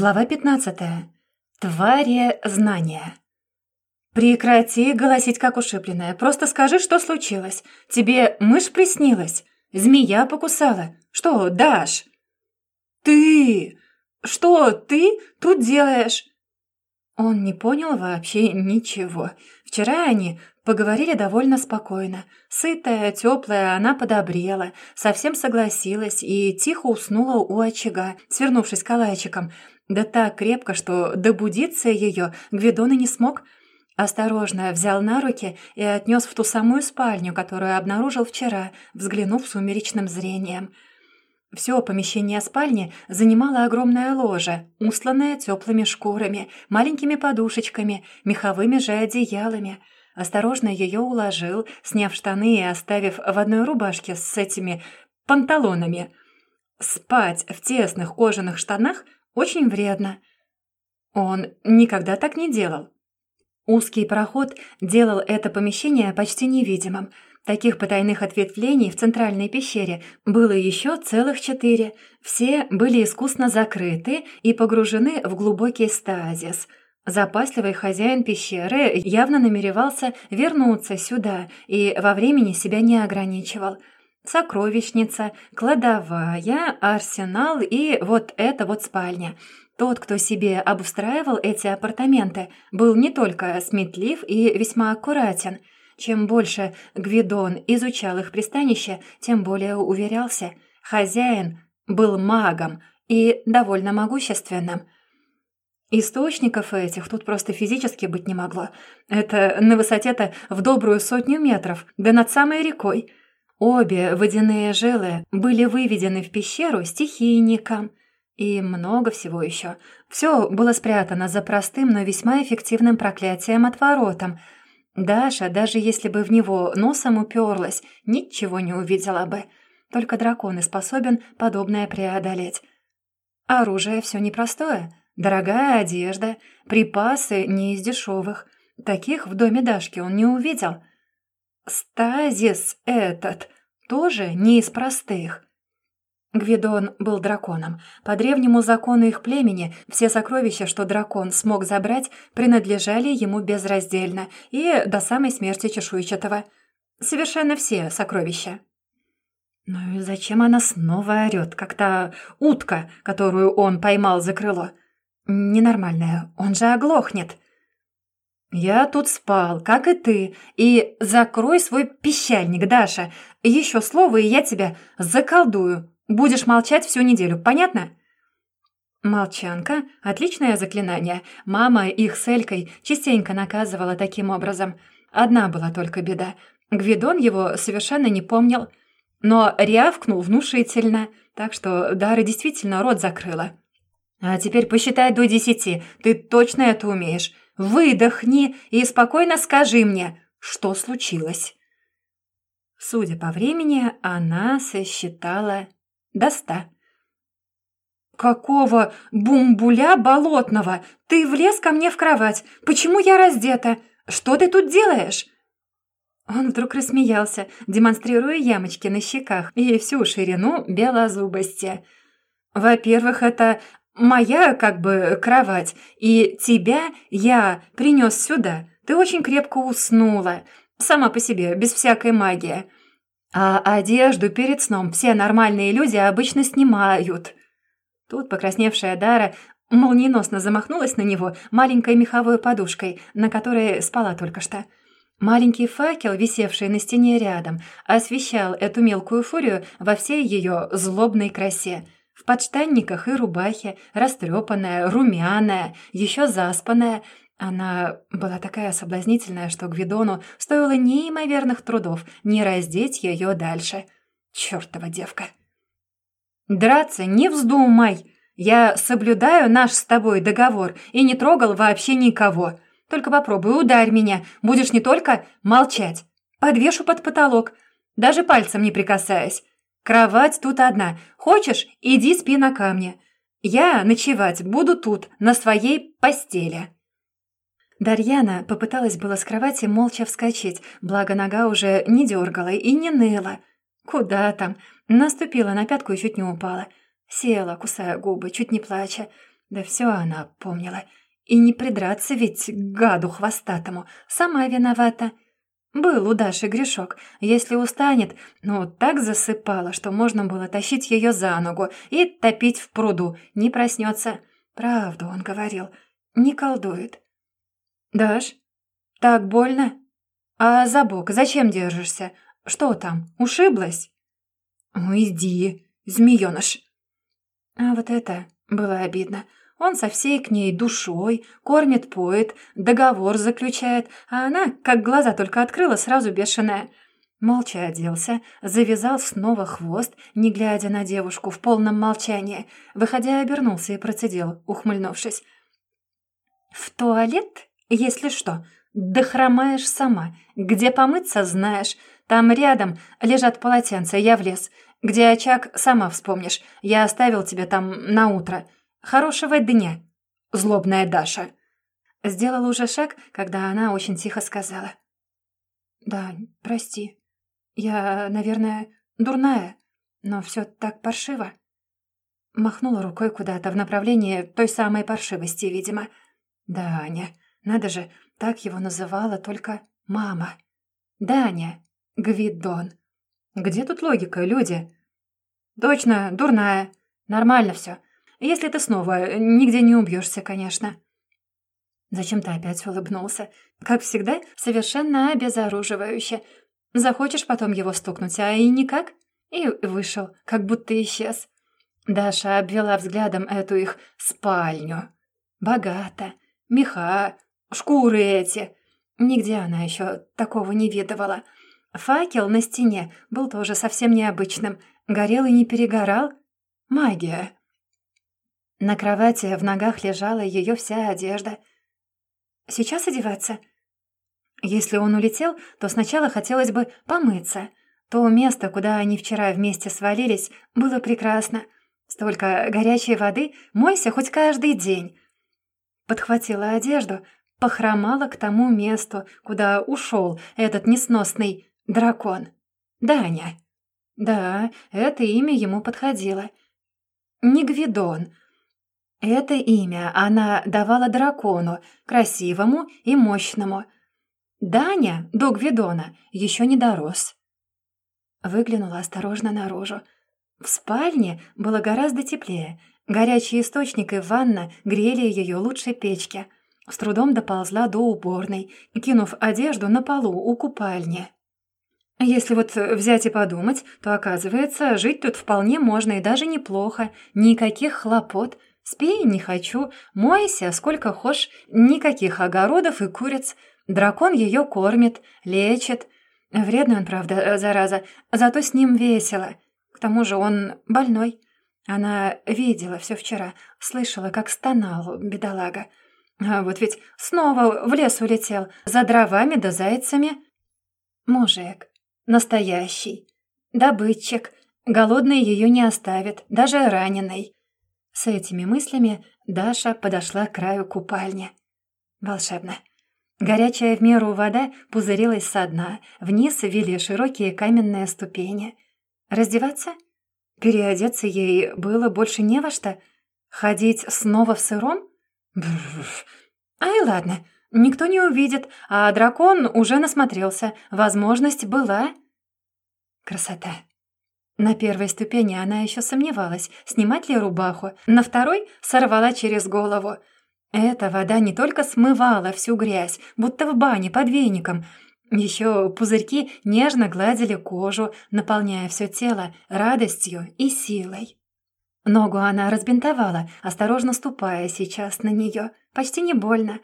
Глава 15. Твари знания. «Прекрати голосить, как ушибленная. Просто скажи, что случилось. Тебе мышь приснилась? Змея покусала? Что, Даш?» «Ты! Что ты тут делаешь?» Он не понял вообще ничего. Вчера они поговорили довольно спокойно. Сытая, теплая, она подобрела, совсем согласилась и тихо уснула у очага, свернувшись калачиком, да так крепко, что добудиться ее Гвидон и не смог. Осторожно взял на руки и отнес в ту самую спальню, которую обнаружил вчера, взглянув сумеречным зрением. Все помещение спальни занимало огромное ложе, устланное теплыми шкурами, маленькими подушечками, меховыми же одеялами. Осторожно ее уложил, сняв штаны и оставив в одной рубашке с этими панталонами. Спать в тесных кожаных штанах – очень вредно. Он никогда так не делал. Узкий проход делал это помещение почти невидимым. Таких потайных ответвлений в центральной пещере было еще целых четыре. Все были искусно закрыты и погружены в глубокий стазис. Запасливый хозяин пещеры явно намеревался вернуться сюда и во времени себя не ограничивал – Сокровищница, кладовая, арсенал и вот эта вот спальня. Тот, кто себе обустраивал эти апартаменты, был не только сметлив и весьма аккуратен. Чем больше Гвидон изучал их пристанище, тем более уверялся. Хозяин был магом и довольно могущественным. Источников этих тут просто физически быть не могло. Это на высоте-то в добрую сотню метров, да над самой рекой – Обе водяные жилы были выведены в пещеру стихийником. И много всего еще. Все было спрятано за простым, но весьма эффективным проклятием отворотом. Даша, даже если бы в него носом уперлась, ничего не увидела бы. Только дракон и способен подобное преодолеть. Оружие все непростое. Дорогая одежда, припасы не из дешевых. Таких в доме Дашки он не увидел. Стазис этот тоже не из простых. Гвидон был драконом. По древнему закону их племени все сокровища, что дракон смог забрать, принадлежали ему безраздельно и до самой смерти чешуйчатого. Совершенно все сокровища. Ну и зачем она снова орёт, как та утка, которую он поймал за крыло? Ненормальная, он же оглохнет. «Я тут спал, как и ты, и закрой свой пищальник, Даша. Еще слово, и я тебя заколдую. Будешь молчать всю неделю, понятно?» Молчанка — отличное заклинание. Мама их с Элькой частенько наказывала таким образом. Одна была только беда. Гвидон его совершенно не помнил, но рявкнул внушительно, так что Дара действительно рот закрыла. «А теперь посчитай до десяти, ты точно это умеешь. Выдохни и спокойно скажи мне, что случилось». Судя по времени, она сосчитала до ста. «Какого бумбуля болотного? Ты влез ко мне в кровать. Почему я раздета? Что ты тут делаешь?» Он вдруг рассмеялся, демонстрируя ямочки на щеках и всю ширину белозубости. «Во-первых, это моя, как бы, кровать, и тебя я принес сюда. Ты очень крепко уснула, сама по себе, без всякой магии. А одежду перед сном все нормальные люди обычно снимают». Тут покрасневшая Дара молниеносно замахнулась на него маленькой меховой подушкой, на которой спала только что. Маленький факел, висевший на стене рядом, освещал эту мелкую фурию во всей ее злобной красе – в подштанниках и рубахе, растрепанная, румяная, еще заспанная. Она была такая соблазнительная, что Гвидону стоило неимоверных трудов не раздеть ее дальше. Чёртова девка. «Драться не вздумай! Я соблюдаю наш с тобой договор и не трогал вообще никого. Только попробуй, ударь меня, будешь не только молчать. Подвешу под потолок, даже пальцем не прикасаясь. Кровать тут одна. Хочешь, иди спи на камне. Я ночевать буду тут, на своей постели». Дарьяна попыталась было с кровати молча вскочить, благо нога уже не дергала и не ныла. Куда там? Наступила на пятку и чуть не упала. Села, кусая губы, чуть не плача. Да все она помнила. И не придраться ведь к гаду хвостатому. Сама виновата. Был у Даши грешок. Если устанет, ну, так засыпала, что можно было тащить ее за ногу и топить в пруду. Не проснется. Правду он говорил. Не колдует. «Даш, так больно? А за бок зачем держишься? Что там, ушиблась?» «Уйди, змеёныш!» А вот это было обидно. Он со всей к ней душой, кормит, поет, договор заключает, а она, как глаза только открыла, сразу бешеная. Молча оделся, завязал снова хвост, не глядя на девушку в полном молчании, выходя обернулся и процедил, ухмыльнувшись. «В туалет, если что, дохромаешь сама. Где помыться, знаешь. Там рядом лежат полотенца, я в лес. Где очаг, сама вспомнишь. Я оставил тебя там на утро. Хорошего дня, злобная Даша». Сделал уже шаг, когда она очень тихо сказала. «Да, прости. Я, наверное, дурная, но все так паршиво». Махнула рукой куда-то в направлении той самой паршивости, видимо. «Да, Аня, надо же, так его называла только мама. Даня, Гвидон. Где тут логика, люди?» «Точно, дурная. Нормально все. Если ты снова нигде не убьешься, конечно». Зачем ты опять улыбнулся? Как всегда, совершенно обезоруживающе. Захочешь потом его стукнуть, а и никак? И вышел, как будто исчез. Даша обвела взглядом эту их спальню. Богато. Меха, шкуры эти. Нигде она еще такого не видывала. Факел на стене был тоже совсем необычным. Горел и не перегорал. Магия. На кровати в ногах лежала ее вся одежда. «Сейчас одеваться?» Если он улетел, то сначала хотелось бы помыться. То место, куда они вчера вместе свалились, было прекрасно. Столько горячей воды, мойся хоть каждый день. Подхватила одежду, похромала к тому месту, куда ушел этот несносный дракон. Даня. Да, это имя ему подходило. Не Гвидон, это имя она давала дракону, красивому и мощному. Даня, до Гвидона, еще не дорос. Выглянула осторожно наружу. В спальне было гораздо теплее. Горячий источник и ванна грели ее лучше печки. С трудом доползла до уборной, кинув одежду на полу у купальни. Если вот взять и подумать, то, оказывается, жить тут вполне можно и даже неплохо. Никаких хлопот — Спи, не хочу, мойся, сколько хочешь, никаких огородов и куриц. Дракон ее кормит, лечит. Вредный он, правда, зараза, зато с ним весело. К тому же он больной. Она видела все вчера, слышала, как стонал бедолага. А вот ведь снова в лес улетел, за дровами да зайцами. Мужик, настоящий, добытчик, голодный ее не оставит, даже раненый. С этими мыслями Даша подошла к краю купальни. Волшебно. Горячая в меру вода пузырилась со дна, вниз вели широкие каменные ступени. Раздеваться? Переодеться ей было больше не во что? Ходить снова в сыром? Бррр. Ай, ладно, никто не увидит, а дракон уже насмотрелся, возможность была. Красота. На первой ступени она еще сомневалась, снимать ли рубаху, на второй сорвала через голову. Эта вода не только смывала всю грязь, будто в бане под веником, еще пузырьки нежно гладили кожу, наполняя все тело радостью и силой. Ногу она разбинтовала, осторожно ступая сейчас на нее. Почти не больно.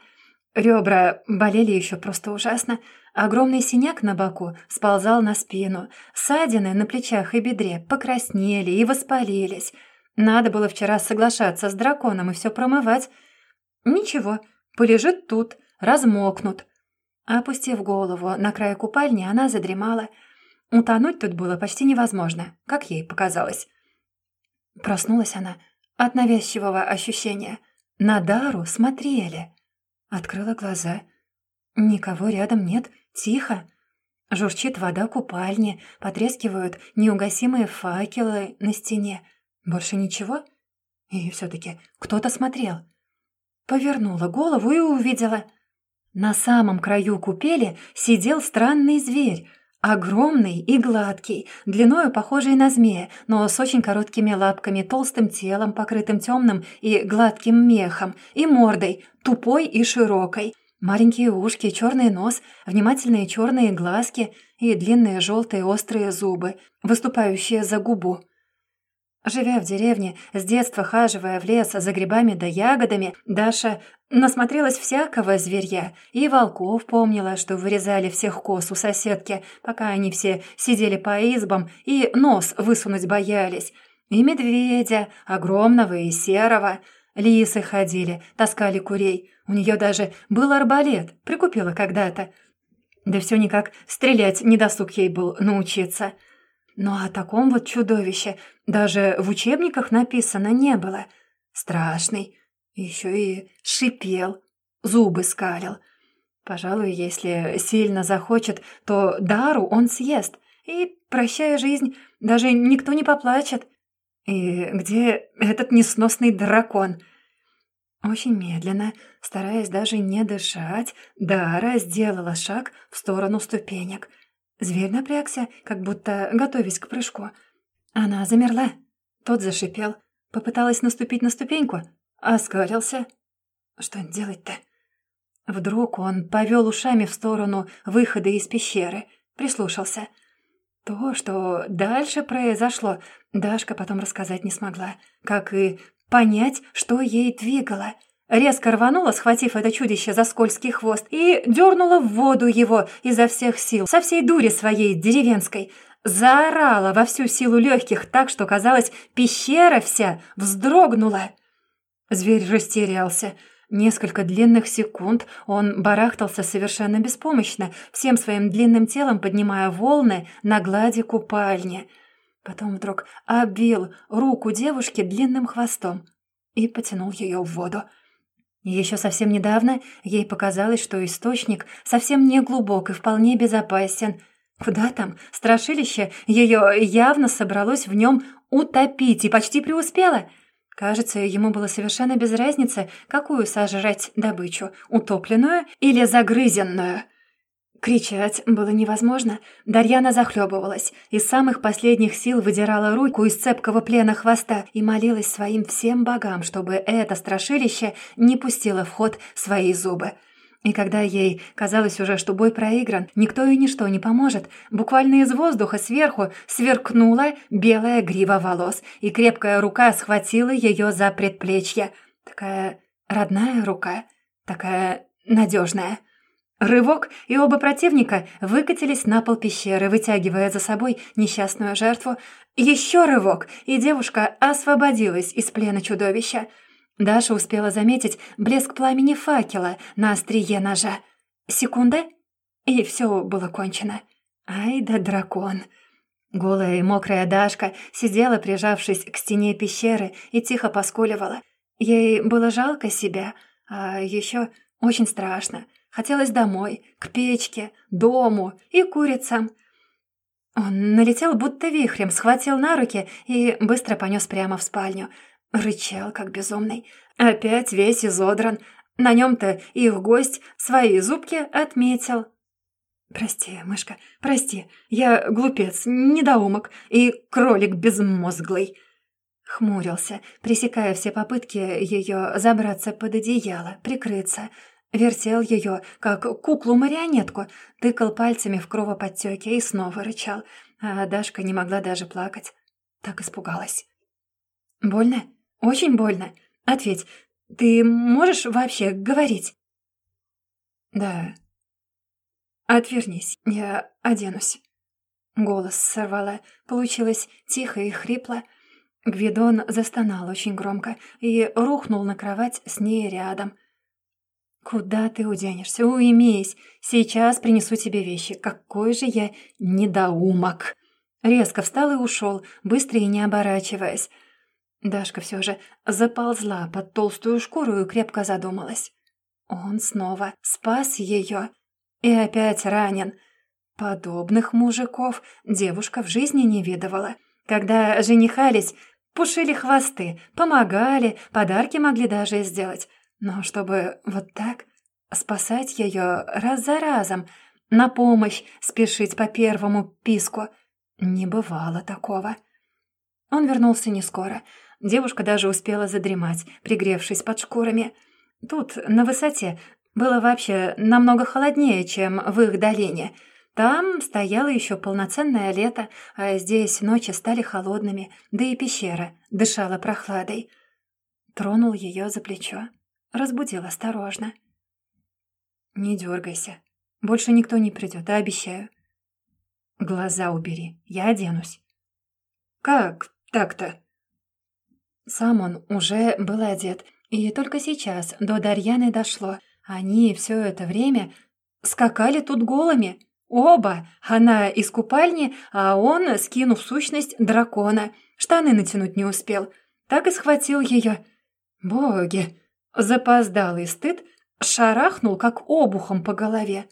Ребра болели еще просто ужасно. Огромный синяк на боку сползал на спину. Ссадины на плечах и бедре покраснели и воспалились. Надо было вчера соглашаться с драконом и все промывать. Ничего, полежит тут, размокнут. Опустив голову на край купальни, она задремала. Утонуть тут было почти невозможно, как ей показалось. Проснулась она от навязчивого ощущения. На Дару смотрели. Открыла глаза. Никого рядом нет, Тихо. Журчит вода купальни, потрескивают неугасимые факелы на стене. Больше ничего? И все-таки кто-то смотрел. Повернула голову и увидела. На самом краю купели сидел странный зверь, огромный и гладкий, длиною похожий на змея, но с очень короткими лапками, толстым телом, покрытым темным и гладким мехом, и мордой, тупой и широкой. Маленькие ушки, черный нос, внимательные черные глазки и длинные желтые острые зубы, выступающие за губу. Живя в деревне, с детства хаживая в лес за грибами да ягодами, Даша насмотрелась всякого зверья и волков помнила, что вырезали всех коз у соседки, пока они все сидели по избам и нос высунуть боялись, и медведя, огромного и серого. Лисы ходили, таскали курей. У нее даже был арбалет, прикупила когда-то. Да все никак стрелять недосуг ей был научиться. Но о таком вот чудовище даже в учебниках написано не было. Страшный. Еще и шипел, зубы скалил. Пожалуй, если сильно захочет, то дару он съест. И, прощая жизнь, даже никто не поплачет. И где этот несносный дракон? Очень медленно, стараясь даже не дышать, Дара сделала шаг в сторону ступенек — Зверь напрягся, как будто готовясь к прыжку. Она замерла. Тот зашипел. Попыталась наступить на ступеньку. Оскалился. Что делать-то? Вдруг он повел ушами в сторону выхода из пещеры. Прислушался. То, что дальше произошло, Дашка потом рассказать не смогла. Как и понять, что ей двигало — Резко рванула, схватив это чудище за скользкий хвост, и дернула в воду его изо всех сил, со всей дури своей деревенской. Заорала во всю силу легких так, что, казалось, пещера вся вздрогнула. Зверь растерялся. Несколько длинных секунд он барахтался совершенно беспомощно, всем своим длинным телом поднимая волны на глади купальни. Потом вдруг обвил руку девушки длинным хвостом и потянул ее в воду. Еще совсем недавно ей показалось, что источник совсем не глубок и вполне безопасен. Куда там? Страшилище ее явно собралось в нем утопить и почти преуспело. Кажется, ему было совершенно без разницы, какую сожрать добычу, утопленную или загрызенную. Кричать было невозможно. Дарьяна захлебывалась, из самых последних сил выдирала руку из цепкого плена хвоста и молилась своим всем богам, чтобы это страшилище не пустило в ход свои зубы. И когда ей казалось уже, что бой проигран, никто и ничто не поможет, буквально из воздуха сверху сверкнула белая грива волос, и крепкая рука схватила ее за предплечье. Такая родная рука, такая надежная. Рывок, и оба противника выкатились на пол пещеры, вытягивая за собой несчастную жертву. Еще рывок, и девушка освободилась из плена чудовища. Даша успела заметить блеск пламени факела на острие ножа. Секунда, и все было кончено. Ай да дракон! Голая и мокрая Дашка сидела, прижавшись к стене пещеры, и тихо поскуливала. Ей было жалко себя, а еще очень страшно — Хотелось домой, к печке, дому и курицам. Он налетел будто вихрем, схватил на руки и быстро понес прямо в спальню. Рычал, как безумный. Опять весь изодран. На нем-то их гость свои зубки отметил. «Прости, мышка, прости. Я глупец, недоумок и кролик безмозглый». Хмурился, пресекая все попытки ее забраться под одеяло, прикрыться — Вертел ее, как куклу-марионетку, тыкал пальцами в кровоподтеки и снова рычал, а Дашка не могла даже плакать. Так испугалась. «Больно? Очень больно? Ответь, ты можешь вообще говорить?» «Да». «Отвернись, я оденусь». Голос сорвала, получилось тихо и хрипло. Гвидон застонал очень громко и рухнул на кровать с ней рядом — «Куда ты уденешься? Уймись! Сейчас принесу тебе вещи. Какой же я недоумок!» Резко встал и ушел, быстро и не оборачиваясь. Дашка все же заползла под толстую шкуру и крепко задумалась. Он снова спас ее и опять ранен. Подобных мужиков девушка в жизни не видывала. Когда женихались, пушили хвосты, помогали, подарки могли даже сделать. Но чтобы вот так спасать ее раз за разом, на помощь спешить по первому писку, не бывало такого. Он вернулся не скоро. Девушка даже успела задремать, пригревшись под шкурами. Тут, на высоте, было вообще намного холоднее, чем в их долине — там стояло еще полноценное лето, а здесь ночи стали холодными, да и пещера дышала прохладой. Тронул ее за плечо, разбудил осторожно. «Не дергайся, больше никто не придет, обещаю». «Глаза убери, я оденусь». «Как так-то?» Сам он уже был одет, и только сейчас до Дарьяны дошло. Они все это время скакали тут голыми, Оба! Она из купальни, а он, скинув сущность дракона, штаны натянуть не успел. Так и схватил ее. Боги! Запоздалый стыд шарахнул, как обухом по голове.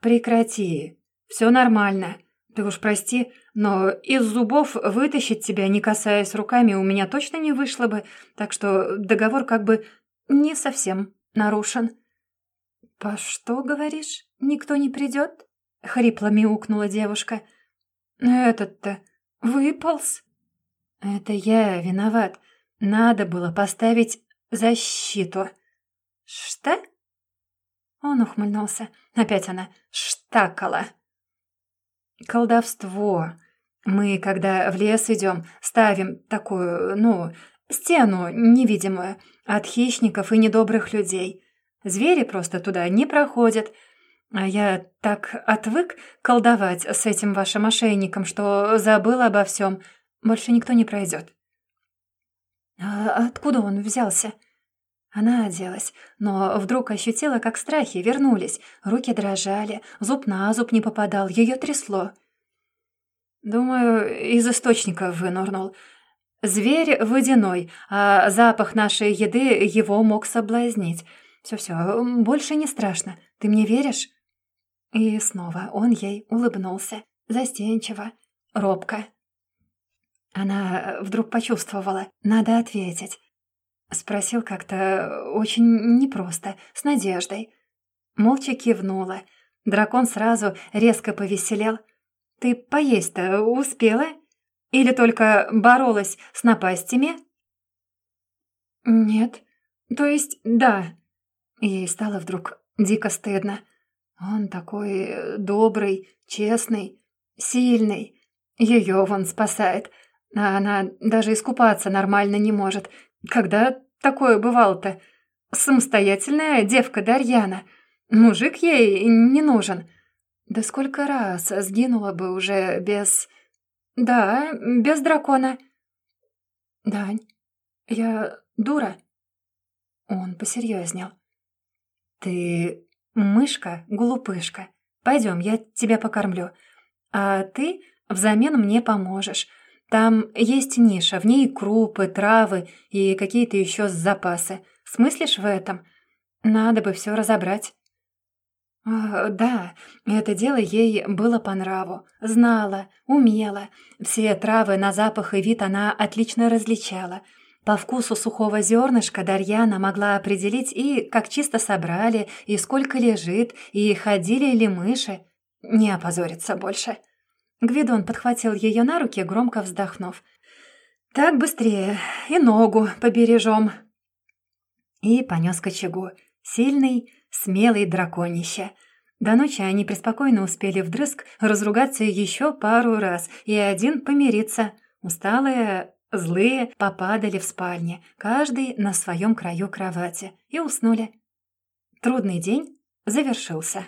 «Прекрати. Все нормально. Ты уж прости, но из зубов вытащить тебя, не касаясь руками, у меня точно не вышло бы, так что договор как бы не совсем нарушен». «По что, говоришь?» никто не придет?» — хрипло мяукнула девушка. «Этот-то выполз?» «Это я виноват. Надо было поставить защиту». «Что?» Он ухмыльнулся. Опять она штакала. «Колдовство. Мы, когда в лес идем, ставим такую, ну, стену невидимую от хищников и недобрых людей. Звери просто туда не проходят». А я так отвык колдовать с этим вашим ошейником, что забыл обо всем. Больше никто не пройдет. А откуда он взялся? Она оделась, но вдруг ощутила, как страхи вернулись. Руки дрожали, зуб на зуб не попадал, ее трясло. Думаю, из источника вынурнул. Зверь водяной, а запах нашей еды его мог соблазнить. Все-все, больше не страшно. Ты мне веришь? И снова он ей улыбнулся, застенчиво, робко. Она вдруг почувствовала, надо ответить. Спросил как-то очень непросто, с надеждой. Молча кивнула. Дракон сразу резко повеселел. «Ты поесть-то успела? Или только боролась с напастями?» «Нет. То есть, да». Ей стало вдруг дико стыдно. Он такой э, добрый, честный, сильный. Ее вон спасает. А она даже искупаться нормально не может. Когда такое бывало-то? Самостоятельная девка Дарьяна. Мужик ей не нужен. Да сколько раз сгинула бы уже без... Да, без дракона. Дань, я дура. Он посерьезнел. Ты «Мышка-глупышка, пойдем, я тебя покормлю. А ты взамен мне поможешь. Там есть ниша, в ней крупы, травы и какие-то еще запасы. Смыслишь в этом? Надо бы все разобрать». «Да, это дело ей было по нраву. Знала, умела. Все травы на запах и вид она отлично различала». По вкусу сухого зернышка Дарьяна могла определить и как чисто собрали, и сколько лежит, и ходили ли мыши. Не опозориться больше. Гвидон подхватил ее на руки, громко вздохнув. «Так быстрее, и ногу побережем». И понес к очагу. Сильный, смелый драконище. До ночи они преспокойно успели вдрызг разругаться еще пару раз и один помириться. Усталая Злые попадали в спальне, каждый на своем краю кровати, и уснули. Трудный день завершился.